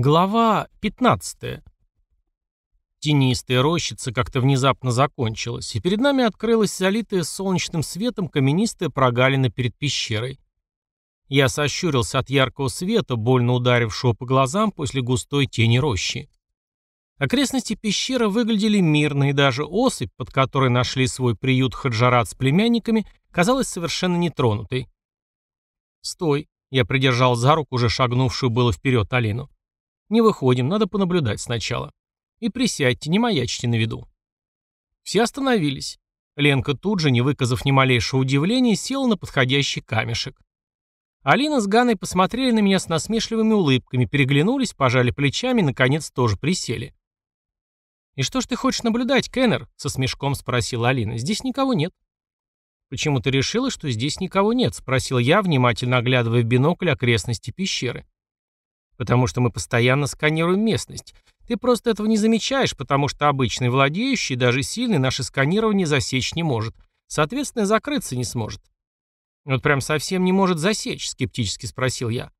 Глава 15. Тенистая рощица как-то внезапно закончилась, и перед нами открылась залитая солнечным светом каменистая прогалина перед пещерой. Я сощурился от яркого света, больно ударившего по глазам после густой тени рощи. Окрестности пещеры выглядели мирно, и даже осыпь, под которой нашли свой приют Хаджарат с племянниками, казалась совершенно нетронутой. «Стой!» — я придержал за руку уже шагнувшую было вперед Алину. «Не выходим, надо понаблюдать сначала. И присядьте, не маячьте на виду». Все остановились. Ленка тут же, не выказав ни малейшего удивления, села на подходящий камешек. Алина с Ганой посмотрели на меня с насмешливыми улыбками, переглянулись, пожали плечами и, наконец, тоже присели. «И что ж ты хочешь наблюдать, Кеннер?» — со смешком спросила Алина. «Здесь никого нет». «Почему ты решила, что здесь никого нет?» — спросил я, внимательно оглядывая в бинокль окрестности пещеры. «Потому что мы постоянно сканируем местность. Ты просто этого не замечаешь, потому что обычный владеющий, даже сильный, наше сканирование засечь не может. Соответственно, закрыться не сможет». «Вот прям совсем не может засечь?» — скептически спросил я.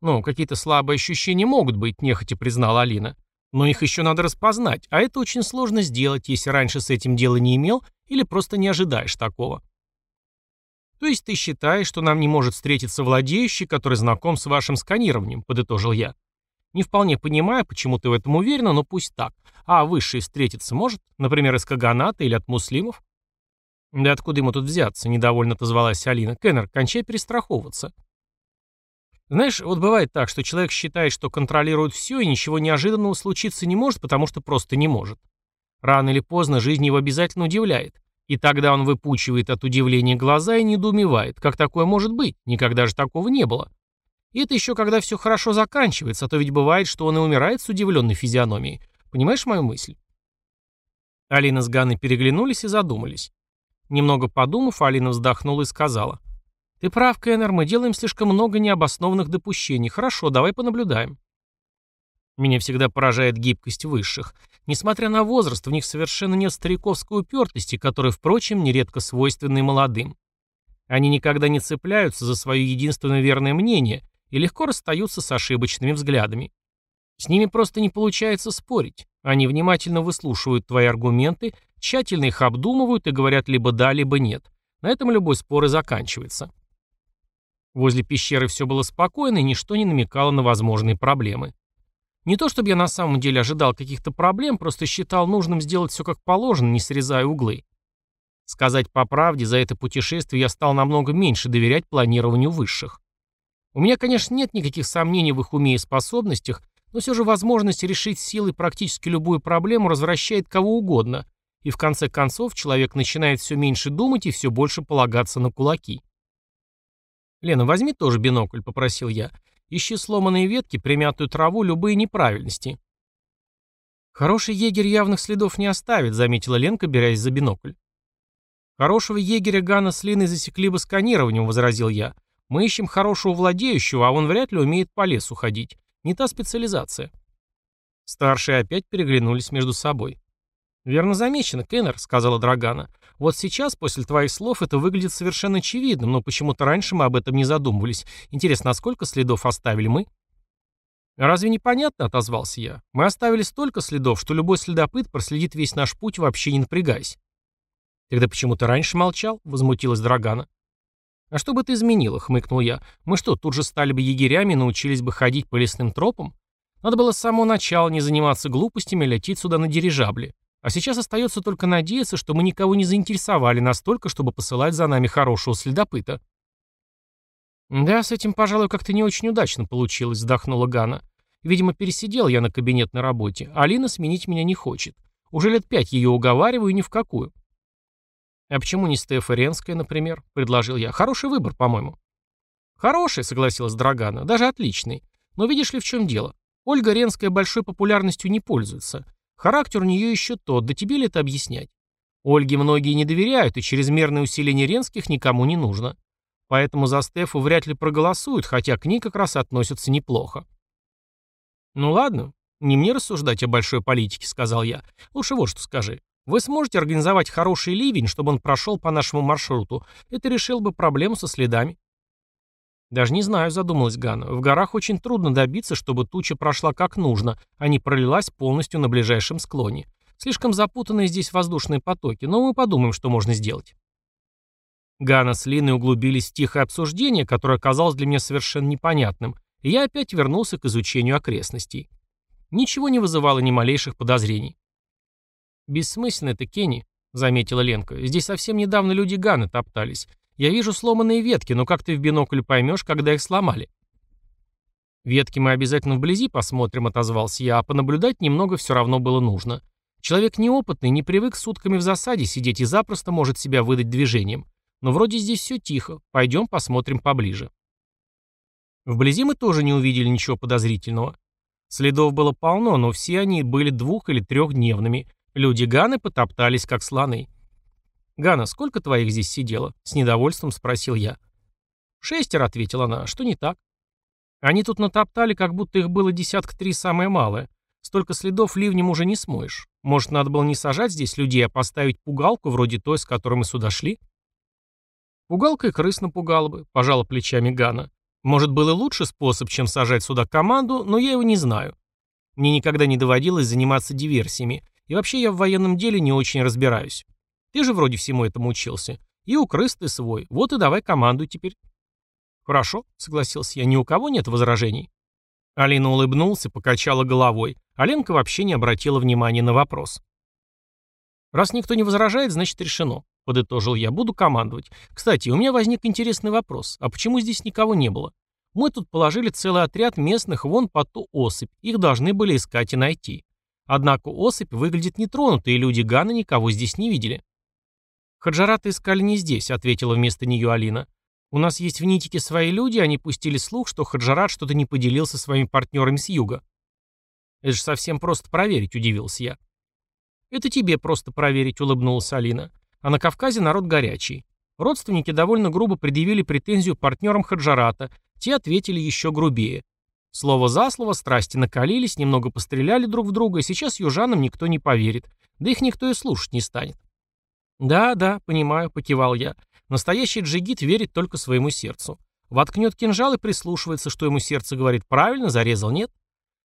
«Ну, какие-то слабые ощущения могут быть», — нехотя признала Алина. «Но их еще надо распознать, а это очень сложно сделать, если раньше с этим дела не имел или просто не ожидаешь такого». «То есть ты считаешь, что нам не может встретиться владеющий, который знаком с вашим сканированием», — подытожил я. «Не вполне понимаю, почему ты в этом уверена, но пусть так. А высший встретиться может? Например, из Каганата или от муслимов?» «Да откуда ему тут взяться?» — недовольно отозвалась Алина. «Кеннер, кончай перестраховываться». Знаешь, вот бывает так, что человек считает, что контролирует все, и ничего неожиданного случиться не может, потому что просто не может. Рано или поздно жизнь его обязательно удивляет. И тогда он выпучивает от удивления глаза и недоумевает, как такое может быть, никогда же такого не было. И это еще когда все хорошо заканчивается, а то ведь бывает, что он и умирает с удивленной физиономией. Понимаешь мою мысль? Алина с Ганной переглянулись и задумались. Немного подумав, Алина вздохнула и сказала. «Ты прав, Кеннер, мы делаем слишком много необоснованных допущений. Хорошо, давай понаблюдаем». Меня всегда поражает гибкость высших. Несмотря на возраст, в них совершенно нет стариковской упертости, которая, впрочем, нередко свойственна молодым. Они никогда не цепляются за свое единственное верное мнение и легко расстаются с ошибочными взглядами. С ними просто не получается спорить. Они внимательно выслушивают твои аргументы, тщательно их обдумывают и говорят либо да, либо нет. На этом любой спор и заканчивается. Возле пещеры все было спокойно и ничто не намекало на возможные проблемы. Не то чтобы я на самом деле ожидал каких-то проблем, просто считал нужным сделать все как положено, не срезая углы. Сказать по правде, за это путешествие я стал намного меньше доверять планированию высших. У меня, конечно, нет никаких сомнений в их уме и способностях, но все же возможность решить силой практически любую проблему развращает кого угодно, и в конце концов человек начинает все меньше думать и все больше полагаться на кулаки. «Лена, возьми тоже бинокль», — попросил я. Ищи сломанные ветки, примятую траву, любые неправильности. Хороший егерь явных следов не оставит, заметила Ленка, берясь за бинокль. Хорошего егеря Гана с Линой засекли бы сканированием, возразил я. Мы ищем хорошего владеющего, а он вряд ли умеет по лесу ходить. Не та специализация. Старшие опять переглянулись между собой. «Верно замечено, Кеннер», — сказала Драгана. «Вот сейчас, после твоих слов, это выглядит совершенно очевидным, но почему-то раньше мы об этом не задумывались. Интересно, а сколько следов оставили мы?» «Разве непонятно?» — отозвался я. «Мы оставили столько следов, что любой следопыт проследит весь наш путь, вообще не напрягаясь». «Тогда почему то раньше молчал?» — возмутилась Драгана. «А что бы ты изменила?» — хмыкнул я. «Мы что, тут же стали бы егерями научились бы ходить по лесным тропам? Надо было с самого начала не заниматься глупостями и лететь сюда на дирижабле. А сейчас остается только надеяться, что мы никого не заинтересовали настолько, чтобы посылать за нами хорошего следопыта. «Да, с этим, пожалуй, как-то не очень удачно получилось», — вздохнула Гана. «Видимо, пересидел я на кабинетной работе. Алина сменить меня не хочет. Уже лет пять ее уговариваю, ни в какую». «А почему не Стефа Ренская, например?» — предложил я. «Хороший выбор, по-моему». «Хороший», — согласилась Драгана, — «даже отличный. Но видишь ли, в чем дело? Ольга Ренская большой популярностью не пользуется. Характер у нее еще тот, да тебе ли это объяснять? Ольге многие не доверяют, и чрезмерное усиление Ренских никому не нужно. Поэтому за Стефу вряд ли проголосуют, хотя к ней как раз относятся неплохо. «Ну ладно, не мне рассуждать о большой политике», — сказал я. «Лучше вот что скажи. Вы сможете организовать хороший ливень, чтобы он прошел по нашему маршруту. Это решил бы проблему со следами». Даже не знаю, задумалась Ганна. В горах очень трудно добиться, чтобы туча прошла как нужно, а не пролилась полностью на ближайшем склоне. Слишком запутанные здесь воздушные потоки, но мы подумаем, что можно сделать. Ганна с Линой углубились в тихое обсуждение, которое оказалось для меня совершенно непонятным, и я опять вернулся к изучению окрестностей. Ничего не вызывало ни малейших подозрений. «Бессмысленно это, Кенни», — заметила Ленка. «Здесь совсем недавно люди Ганы топтались. Я вижу сломанные ветки, но как ты в бинокль поймешь, когда их сломали?» «Ветки мы обязательно вблизи посмотрим», — отозвался я, а понаблюдать немного все равно было нужно. Человек неопытный, не привык сутками в засаде сидеть и запросто может себя выдать движением. Но вроде здесь все тихо. Пойдем посмотрим поближе. Вблизи мы тоже не увидели ничего подозрительного. Следов было полно, но все они были двух- или трехдневными. Люди Ганы потоптались, как слоны. «Гана, сколько твоих здесь сидело?» — с недовольством спросил я. «Шестеро», — ответила она. «Что не так?» «Они тут натоптали, как будто их было десятка три самое малое. Столько следов ливнем уже не смоешь. Может, надо было не сажать здесь людей, а поставить пугалку, вроде той, с которой мы сюда шли?» «Пугалка и крыс напугала бы», — пожала плечами Гана. «Может, был и лучший способ, чем сажать сюда команду, но я его не знаю. Мне никогда не доводилось заниматься диверсиями, и вообще я в военном деле не очень разбираюсь. Ты же вроде всему этому учился. И у крыс ты свой. Вот и давай команду теперь. Хорошо, согласился я. Ни у кого нет возражений. Алина улыбнулся, покачала головой. А Ленка вообще не обратила внимания на вопрос. Раз никто не возражает, значит решено. Подытожил я. Буду командовать. Кстати, у меня возник интересный вопрос. А почему здесь никого не было? Мы тут положили целый отряд местных вон по ту осыпь. Их должны были искать и найти. Однако осыпь выглядит нетронутой, и люди Гана никого здесь не видели. «Хаджарата искали не здесь», — ответила вместо нее Алина. «У нас есть в Нитике свои люди, они пустили слух, что Хаджарат что-то не поделился со своими партнерами с юга». «Это же совсем просто проверить», — удивился я. «Это тебе просто проверить», — улыбнулась Алина. «А на Кавказе народ горячий. Родственники довольно грубо предъявили претензию партнерам Хаджарата, те ответили еще грубее. Слово за слово, страсти накалились, немного постреляли друг в друга, и сейчас южанам никто не поверит, да их никто и слушать не станет. «Да, да, понимаю», — покивал я. «Настоящий джигит верит только своему сердцу. Воткнет кинжал и прислушивается, что ему сердце говорит правильно, зарезал, нет?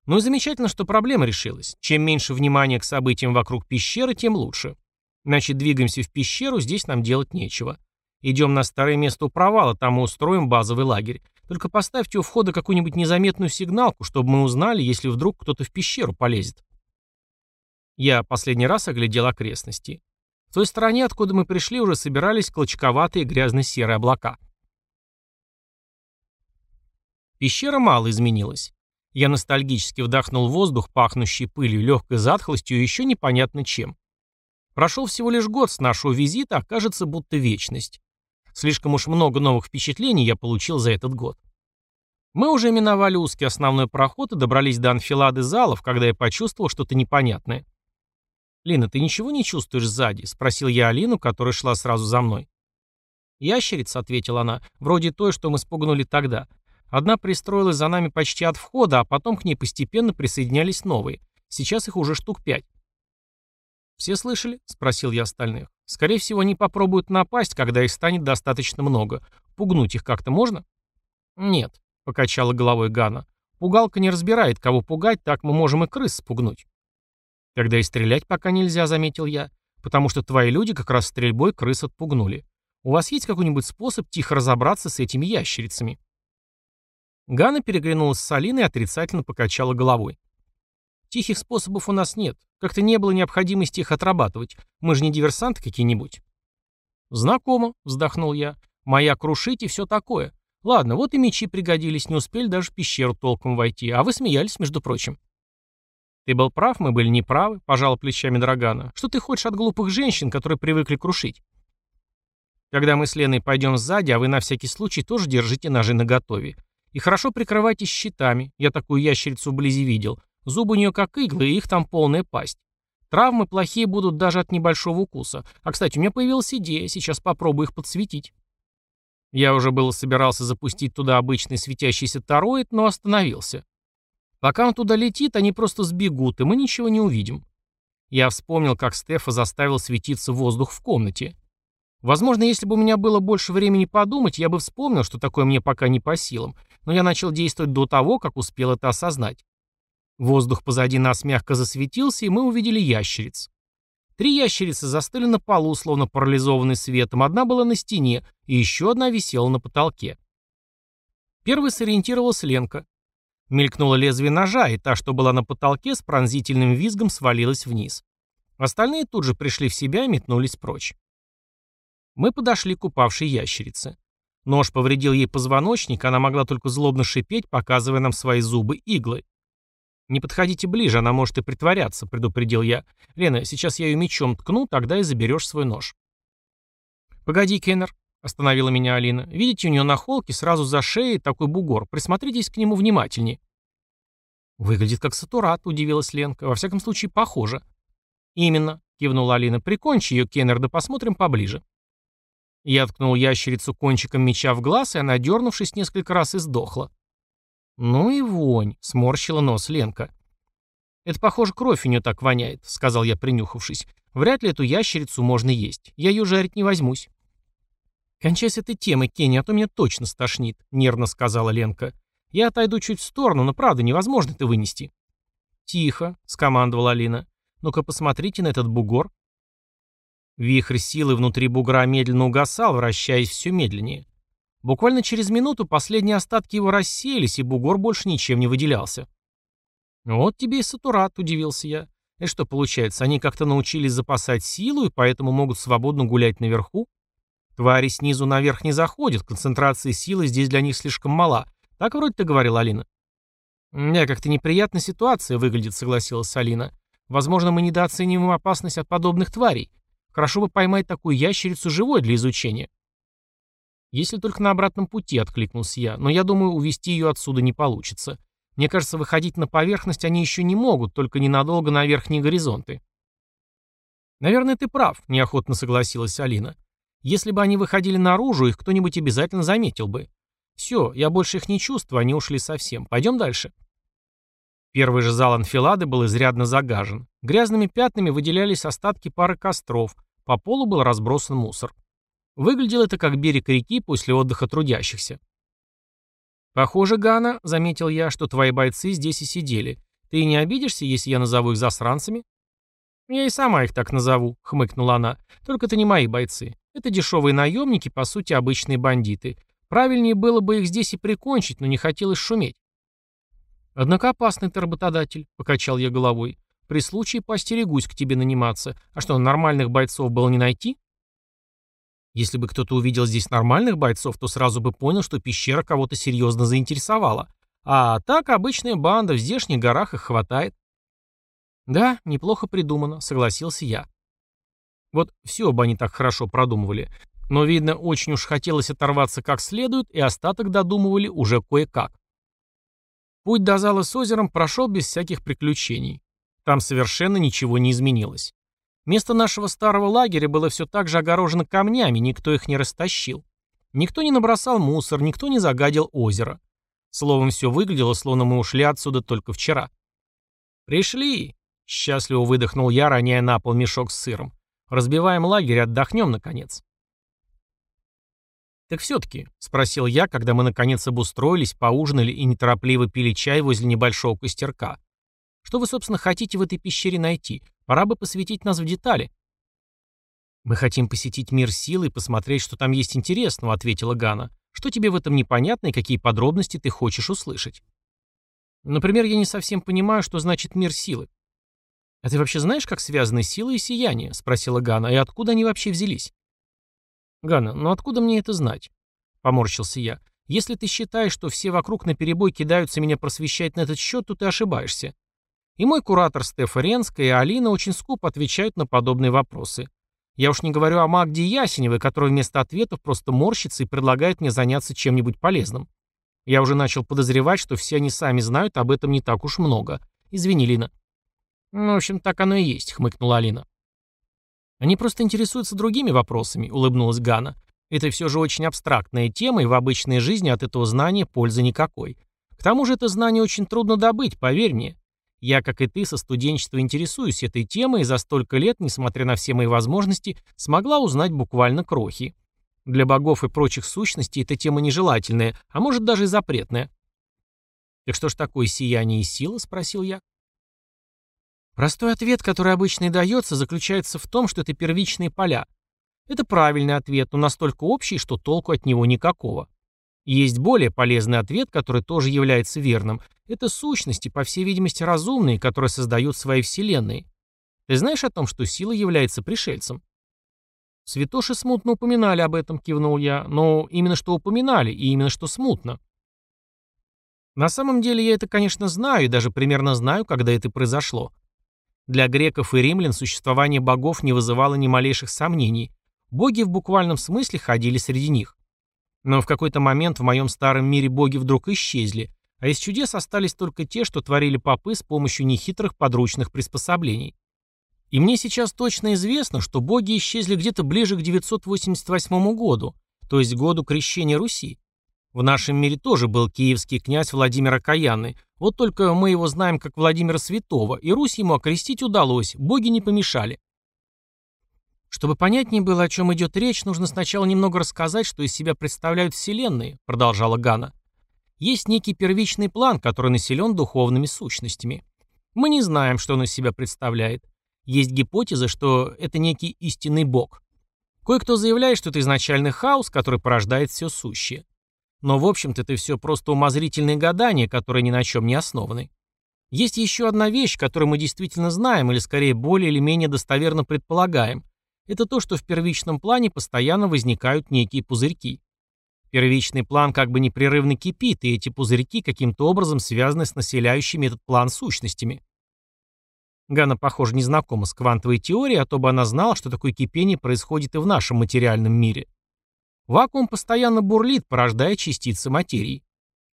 Ну и замечательно, что проблема решилась. Чем меньше внимания к событиям вокруг пещеры, тем лучше. Значит, двигаемся в пещеру, здесь нам делать нечего. Идем на старое место у провала, там мы устроим базовый лагерь. Только поставьте у входа какую-нибудь незаметную сигналку, чтобы мы узнали, если вдруг кто-то в пещеру полезет. Я последний раз оглядел окрестности. В той стороне, откуда мы пришли, уже собирались клочковатые грязно-серые облака. Пещера мало изменилась. Я ностальгически вдохнул воздух, пахнущий пылью, легкой затхлостью и еще непонятно чем. Прошел всего лишь год с нашего визита, а кажется, будто вечность. Слишком уж много новых впечатлений я получил за этот год. Мы уже миновали узкий основной проход и добрались до анфилады залов, когда я почувствовал что-то непонятное. «Лина, ты ничего не чувствуешь сзади?» — спросил я Алину, которая шла сразу за мной. «Ящерица», — ответила она, — «вроде той, что мы спугнули тогда. Одна пристроилась за нами почти от входа, а потом к ней постепенно присоединялись новые. Сейчас их уже штук пять». «Все слышали?» — спросил я остальных. «Скорее всего, они попробуют напасть, когда их станет достаточно много. Пугнуть их как-то можно?» «Нет», — покачала головой Гана. «Пугалка не разбирает, кого пугать, так мы можем и крыс спугнуть». «Тогда и стрелять пока нельзя», — заметил я, «потому что твои люди как раз стрельбой крыс отпугнули. У вас есть какой-нибудь способ тихо разобраться с этими ящерицами?» Ганна переглянулась с Алиной и отрицательно покачала головой. «Тихих способов у нас нет. Как-то не было необходимости их отрабатывать. Мы же не диверсанты какие-нибудь». «Знакомо», — вздохнул я. «Моя крушить и все такое. Ладно, вот и мечи пригодились, не успели даже в пещеру толком войти, а вы смеялись, между прочим». «Ты был прав, мы были неправы», — пожала плечами Драгана. «Что ты хочешь от глупых женщин, которые привыкли крушить?» «Когда мы с Леной пойдем сзади, а вы на всякий случай тоже держите ножи наготове. И хорошо прикрывайтесь щитами. Я такую ящерицу вблизи видел. Зубы у нее как иглы, и их там полная пасть. Травмы плохие будут даже от небольшого укуса. А, кстати, у меня появилась идея, сейчас попробую их подсветить». Я уже было собирался запустить туда обычный светящийся тароид, но остановился. Пока он туда летит, они просто сбегут, и мы ничего не увидим. Я вспомнил, как Стефа заставил светиться воздух в комнате. Возможно, если бы у меня было больше времени подумать, я бы вспомнил, что такое мне пока не по силам, но я начал действовать до того, как успел это осознать. Воздух позади нас мягко засветился, и мы увидели ящериц. Три ящерицы застыли на полу, словно парализованные светом, одна была на стене, и еще одна висела на потолке. Первый сориентировалась Ленка. Мелькнуло лезвие ножа, и та, что была на потолке, с пронзительным визгом свалилась вниз. Остальные тут же пришли в себя и метнулись прочь. Мы подошли к упавшей ящерице. Нож повредил ей позвоночник, она могла только злобно шипеть, показывая нам свои зубы иглы. «Не подходите ближе, она может и притворяться», — предупредил я. «Лена, сейчас я ее мечом ткну, тогда и заберешь свой нож». «Погоди, Кеннер», — остановила меня Алина. «Видите, у нее на холке сразу за шеей такой бугор. Присмотритесь к нему внимательнее». «Выглядит как сатурат», — удивилась Ленка. «Во всяком случае, похоже». «Именно», — кивнула Алина. «Прикончи ее, Кеннер, да посмотрим поближе». Я ткнул ящерицу кончиком меча в глаз, и она, дернувшись несколько раз, и сдохла. «Ну и вонь», — сморщила нос Ленка. «Это, похоже, кровь у нее так воняет», — сказал я, принюхавшись. «Вряд ли эту ящерицу можно есть. Я ее жарить не возьмусь». «Кончай с этой темой, Кенни, а то меня точно стошнит», — нервно сказала Ленка. «Я отойду чуть в сторону, но правда невозможно это вынести». «Тихо», — скомандовала Алина. «Ну-ка посмотрите на этот бугор». Вихрь силы внутри бугра медленно угасал, вращаясь все медленнее. Буквально через минуту последние остатки его рассеялись, и бугор больше ничем не выделялся. «Вот тебе и сатурат», — удивился я. «И что получается, они как-то научились запасать силу, и поэтому могут свободно гулять наверху? Твари снизу наверх не заходят, концентрация силы здесь для них слишком мала. Так вроде ты говорила, Алина». «Да, как-то неприятная ситуация выглядит», — согласилась Алина. «Возможно, мы недооцениваем опасность от подобных тварей. Хорошо бы поймать такую ящерицу живой для изучения. Если только на обратном пути, откликнулся я, но я думаю, увести ее отсюда не получится. Мне кажется, выходить на поверхность они еще не могут, только ненадолго на верхние горизонты. Наверное, ты прав, неохотно согласилась Алина. Если бы они выходили наружу, их кто-нибудь обязательно заметил бы. Все, я больше их не чувствую, они ушли совсем. Пойдем дальше. Первый же зал анфилады был изрядно загажен. Грязными пятнами выделялись остатки пары костров, по полу был разбросан мусор. Выглядело это как берег реки после отдыха трудящихся. «Похоже, Гана, — заметил я, — что твои бойцы здесь и сидели. Ты не обидишься, если я назову их засранцами?» «Я и сама их так назову», — хмыкнула она. «Только это не мои бойцы. Это дешевые наемники, по сути, обычные бандиты. Правильнее было бы их здесь и прикончить, но не хотелось шуметь. «Однако опасный ты работодатель», — покачал я головой. «При случае постерегусь к тебе наниматься. А что, нормальных бойцов было не найти?» Если бы кто-то увидел здесь нормальных бойцов, то сразу бы понял, что пещера кого-то серьезно заинтересовала. А так обычная банда, в здешних горах их хватает. «Да, неплохо придумано», — согласился я. Вот все бы они так хорошо продумывали. Но, видно, очень уж хотелось оторваться как следует, и остаток додумывали уже кое-как. Путь до зала с озером прошел без всяких приключений. Там совершенно ничего не изменилось. Место нашего старого лагеря было все так же огорожено камнями, никто их не растащил. Никто не набросал мусор, никто не загадил озеро. Словом, все выглядело, словно мы ушли отсюда только вчера. «Пришли!» — счастливо выдохнул я, роняя на пол мешок с сыром. «Разбиваем лагерь, отдохнем, наконец». «Так все-таки», — спросил я, когда мы наконец обустроились, поужинали и неторопливо пили чай возле небольшого костерка. «Что вы, собственно, хотите в этой пещере найти? Пора бы посвятить нас в детали». «Мы хотим посетить мир силы и посмотреть, что там есть интересного», — ответила Гана. «Что тебе в этом непонятно и какие подробности ты хочешь услышать?» «Например, я не совсем понимаю, что значит мир силы». «А ты вообще знаешь, как связаны сила и сияние?» — спросила Гана. «И откуда они вообще взялись?» «Ганна, ну откуда мне это знать?» — поморщился я. «Если ты считаешь, что все вокруг наперебой кидаются меня просвещать на этот счет, то ты ошибаешься. И мой куратор Стефа Ренская и Алина очень скупо отвечают на подобные вопросы. Я уж не говорю о Магде Ясеневой, которая вместо ответов просто морщится и предлагает мне заняться чем-нибудь полезным. Я уже начал подозревать, что все они сами знают об этом не так уж много. Извини, Лина». «Ну, в общем, так оно и есть», — хмыкнула Алина. Они просто интересуются другими вопросами, улыбнулась Гана. Это все же очень абстрактная тема, и в обычной жизни от этого знания пользы никакой. К тому же это знание очень трудно добыть, поверь мне. Я, как и ты, со студенчества интересуюсь этой темой и за столько лет, несмотря на все мои возможности, смогла узнать буквально крохи. Для богов и прочих сущностей эта тема нежелательная, а может даже и запретная. «Так что ж такое сияние и сила?» — спросил я. Простой ответ, который обычно и дается, заключается в том, что это первичные поля. Это правильный ответ, но настолько общий, что толку от него никакого. Есть более полезный ответ, который тоже является верным. Это сущности, по всей видимости, разумные, которые создают свои вселенные. Ты знаешь о том, что сила является пришельцем? Святоши смутно упоминали об этом, кивнул я, но именно что упоминали, и именно что смутно. На самом деле я это, конечно, знаю, и даже примерно знаю, когда это произошло. Для греков и римлян существование богов не вызывало ни малейших сомнений. Боги в буквальном смысле ходили среди них. Но в какой-то момент в моем старом мире боги вдруг исчезли, а из чудес остались только те, что творили попы с помощью нехитрых подручных приспособлений. И мне сейчас точно известно, что боги исчезли где-то ближе к 988 году, то есть году крещения Руси. В нашем мире тоже был киевский князь Владимир Окаянный, вот только мы его знаем как Владимира Святого, и Русь ему окрестить удалось, боги не помешали. Чтобы понятнее было, о чем идет речь, нужно сначала немного рассказать, что из себя представляют вселенные, продолжала Гана. Есть некий первичный план, который населен духовными сущностями. Мы не знаем, что он из себя представляет. Есть гипотеза, что это некий истинный бог. Кое-кто заявляет, что это изначальный хаос, который порождает все сущее. Но в общем-то это все просто умозрительные гадания, которые ни на чем не основаны. Есть еще одна вещь, которую мы действительно знаем, или скорее более или менее достоверно предполагаем, это то, что в первичном плане постоянно возникают некие пузырьки. Первичный план как бы непрерывно кипит, и эти пузырьки каким-то образом связаны с населяющими этот план сущностями. Гана, похоже, не знакома с квантовой теорией, а то бы она знала, что такое кипение происходит и в нашем материальном мире. Вакуум постоянно бурлит, порождая частицы материи.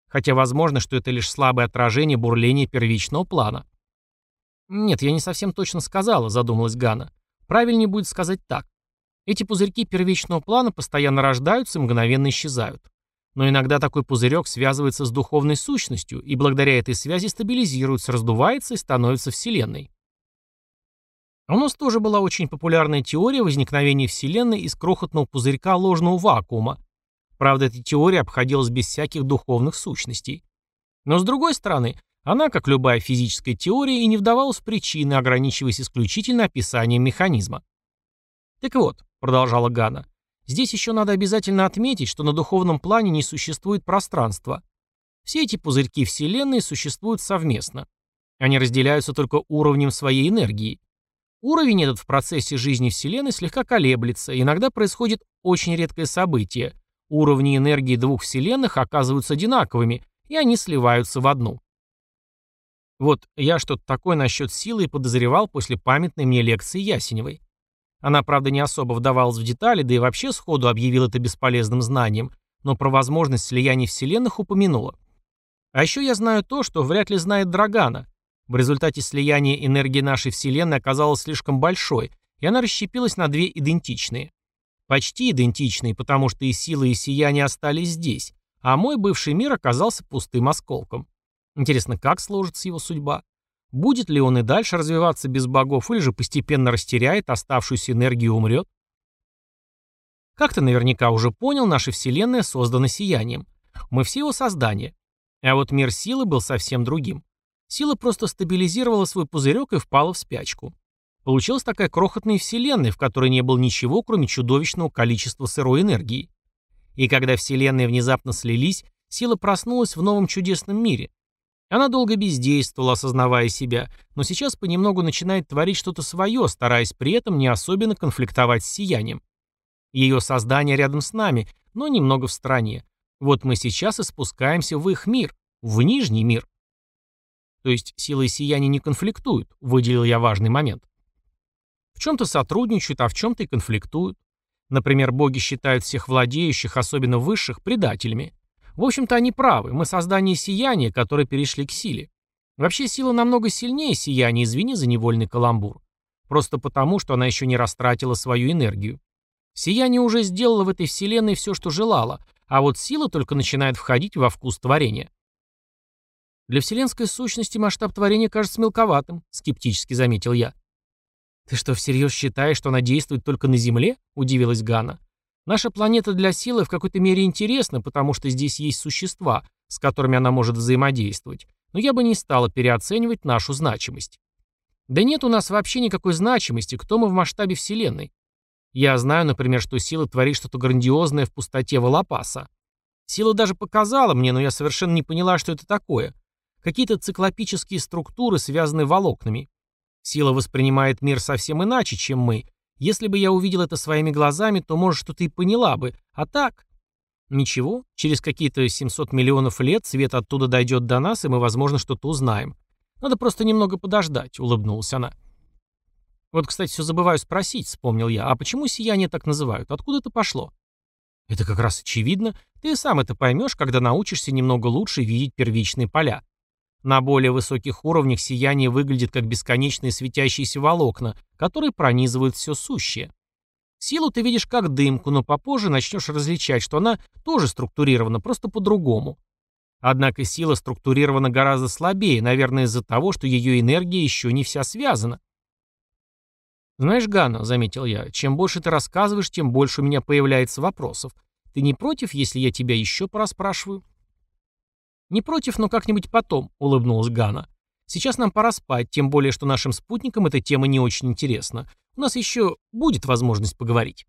Хотя возможно, что это лишь слабое отражение бурления первичного плана. «Нет, я не совсем точно сказала», — задумалась Гана. Правильнее будет сказать так. Эти пузырьки первичного плана постоянно рождаются и мгновенно исчезают. Но иногда такой пузырек связывается с духовной сущностью, и благодаря этой связи стабилизируется, раздувается и становится Вселенной. У нас тоже была очень популярная теория возникновения Вселенной из крохотного пузырька ложного вакуума. Правда, эта теория обходилась без всяких духовных сущностей. Но с другой стороны, она, как любая физическая теория, и не вдавалась в причины, ограничиваясь исключительно описанием механизма. «Так вот», — продолжала Гана, — «здесь еще надо обязательно отметить, что на духовном плане не существует пространства. Все эти пузырьки Вселенной существуют совместно. Они разделяются только уровнем своей энергии. Уровень этот в процессе жизни Вселенной слегка колеблется, иногда происходит очень редкое событие. Уровни энергии двух Вселенных оказываются одинаковыми, и они сливаются в одну. Вот я что-то такое насчет силы и подозревал после памятной мне лекции Ясеневой. Она, правда, не особо вдавалась в детали, да и вообще сходу объявила это бесполезным знанием, но про возможность слияния вселенных упомянула. А еще я знаю то, что вряд ли знает Драгана. В результате слияния энергии нашей Вселенной оказалась слишком большой, и она расщепилась на две идентичные. Почти идентичные, потому что и сила, и сияние остались здесь, а мой бывший мир оказался пустым осколком. Интересно, как сложится его судьба? Будет ли он и дальше развиваться без богов, или же постепенно растеряет оставшуюся энергию и умрет? Как ты наверняка уже понял, наша Вселенная создана сиянием. Мы все его создания. А вот мир силы был совсем другим. Сила просто стабилизировала свой пузырек и впала в спячку. Получилась такая крохотная Вселенная, в которой не было ничего, кроме чудовищного количества сырой энергии. И когда Вселенные внезапно слились, сила проснулась в новом чудесном мире, она долго бездействовала, осознавая себя, но сейчас понемногу начинает творить что-то свое, стараясь при этом не особенно конфликтовать с сиянием. Ее создание рядом с нами, но немного в стороне. Вот мы сейчас и спускаемся в их мир, в нижний мир. То есть сила и сияние не конфликтуют, выделил я важный момент. В чем-то сотрудничают, а в чем-то и конфликтуют. Например, боги считают всех владеющих, особенно высших, предателями. В общем-то, они правы. Мы создание сияния, которые перешли к силе. Вообще, сила намного сильнее сияния, извини за невольный каламбур. Просто потому, что она еще не растратила свою энергию. Сияние уже сделало в этой вселенной все, что желало, а вот сила только начинает входить во вкус творения. Для вселенской сущности масштаб творения кажется мелковатым, скептически заметил я. Ты что, всерьез считаешь, что она действует только на Земле? Удивилась Ганна. Наша планета для силы в какой-то мере интересна, потому что здесь есть существа, с которыми она может взаимодействовать, но я бы не стала переоценивать нашу значимость. Да нет у нас вообще никакой значимости, кто мы в масштабе Вселенной. Я знаю, например, что сила творит что-то грандиозное в пустоте Волопаса. Сила даже показала мне, но я совершенно не поняла, что это такое. Какие-то циклопические структуры, связанные волокнами. Сила воспринимает мир совсем иначе, чем мы. Если бы я увидел это своими глазами, то, может, что-то и поняла бы. А так... Ничего, через какие-то 700 миллионов лет свет оттуда дойдет до нас, и мы, возможно, что-то узнаем. Надо просто немного подождать, улыбнулась она. Вот, кстати, все забываю спросить, вспомнил я, а почему сияние так называют? Откуда это пошло? Это как раз очевидно. Ты сам это поймешь, когда научишься немного лучше видеть первичные поля. На более высоких уровнях сияние выглядит как бесконечные светящиеся волокна, которые пронизывают все сущее. Силу ты видишь как дымку, но попозже начнешь различать, что она тоже структурирована, просто по-другому. Однако сила структурирована гораздо слабее, наверное, из-за того, что ее энергия еще не вся связана. «Знаешь, Ганна», — заметил я, — «чем больше ты рассказываешь, тем больше у меня появляется вопросов. Ты не против, если я тебя еще пораспрашиваю?» «Не против, но как-нибудь потом», — улыбнулась Ганна. «Сейчас нам пора спать, тем более, что нашим спутникам эта тема не очень интересна. У нас еще будет возможность поговорить».